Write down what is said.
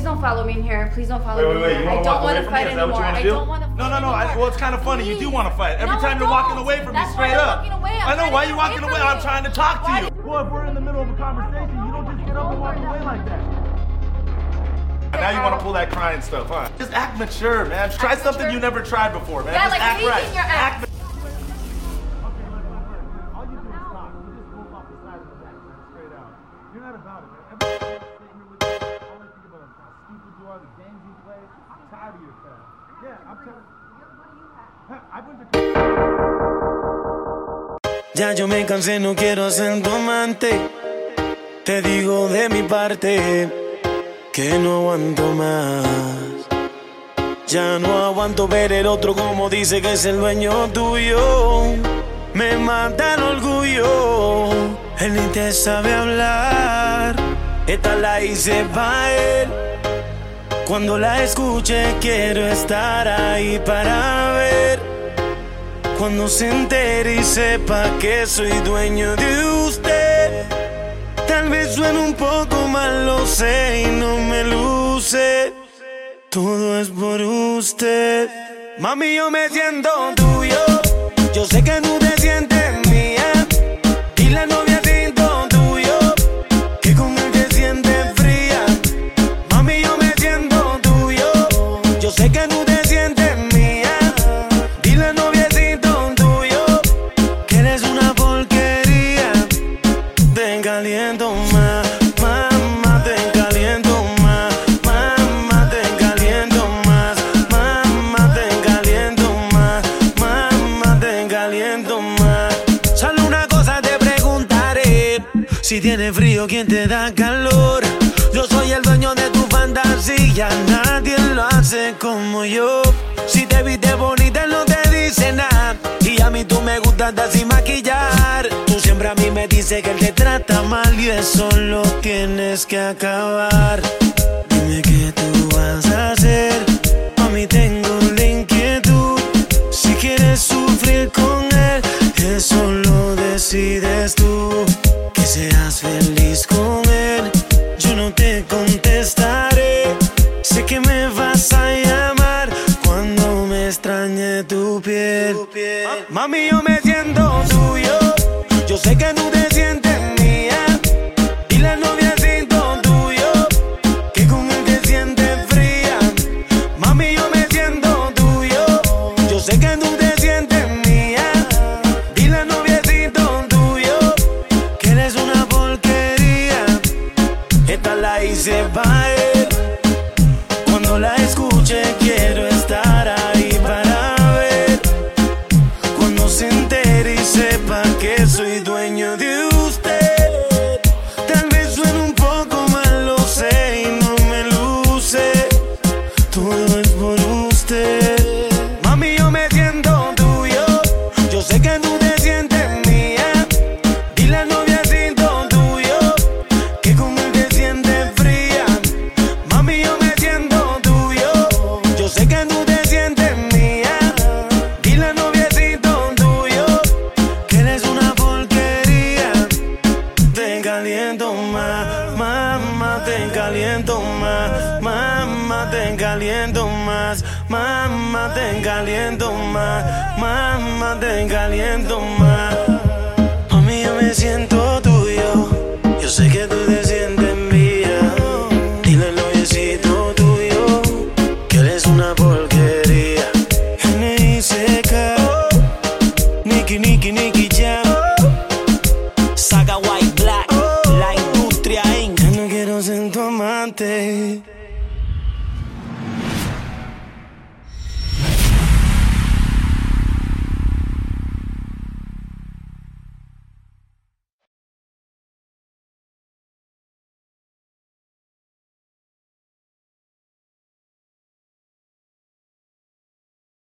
please don't follow me in here. Please don't follow Wait, me wait, in wait. You here. I want to don't walk want to from me? fight Is that what you anymore. want I do? don't want to No, no, no. I, well, it's kind of funny. You do want to fight. Every No, I time you're walking don't. away from me, That's why straight I'm up. walking away. I'm I know. Why you're walking from away? I'm trying to talk to you. did- Well, if we're in the middle of a conversation, you don't just get up and walk away like that. Now you want to pull that crying stuff, huh? Just act mature, man. Try Act something mature? you never tried before, man. Yeah, just like act leaking right. your ass. Act All you do is talk. You just move off the side of the back, man. Straight out. You're not about it, man. Ya yo me cansé, no quiero ser tu. Te digo de mi parte que no aguanto más. Ya no aguanto ver el otro como dice que es el dueño tuyo. Me mata el orgullo. Él ni te sabe hablar. Esta la hice pa' él. Cuando la escuche quiero estar ahí para ver. Cuando se entere y sepa que soy dueño de usted. Tal vez suene un poco mal, lo sé y no me luce. Todo es por usted. Mami, yo me siento tuyo. Yo sé que tú te sientes caliento más, mamá, te caliento más, mamá, te caliento más, mamá, te caliento más, mamá, te caliento más. Solo una cosa te preguntaré, si tiene frío, ¿quién te da calor? Yo soy el dueño de tu fantasía, nadie lo hace como yo. Si te viste bonita, no te dice nada. Y a mí tú me gustas sin maquillar. A mí me dices que él te trata mal y eso lo tienes que acabar. Dime qué tú vas a hacer. Mami, tengo la inquietud. Si quieres sufrir con él, eso lo decides tú. Que seas feliz con él. Yo no te contestaré. Sé que me vas a llamar cuando me extrañe tu piel. Mami, yo me siento tuyo. Sé que tú te sientes mía. Y la novia siento tuyo. Que con él te sientes fría. Mami, yo me siento tuyo. Yo sé que tú te sientes mía. Dile noviecito tuyo que eres una porquería. Esta la hice pa' Todo es por usted. Mami, yo me siento tuyo. Yo sé que tú te sientes mía. Dile al noviecito tuyo que con él te sientes fría. Mami, yo me siento tuyo. Yo sé que tú te sientes mía. Dile al noviecito tuyo que eres una porquería. Te caliento más, mamá, te caliento más, te caliento más, mamá, te caliento más, mamá, te caliento más.